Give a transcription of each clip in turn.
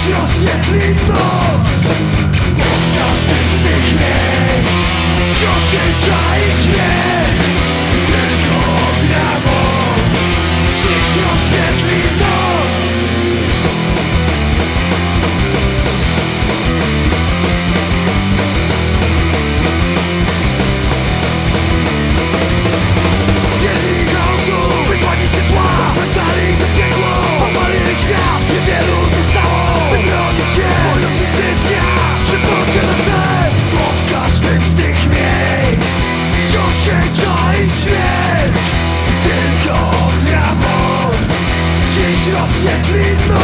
Dziś rozświetli noc Bo w każdym z tych miejsc Wciąż się czaisz y el grito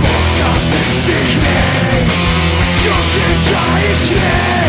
Bo w każdym z tych miejsc Wciąż się czai śmierć.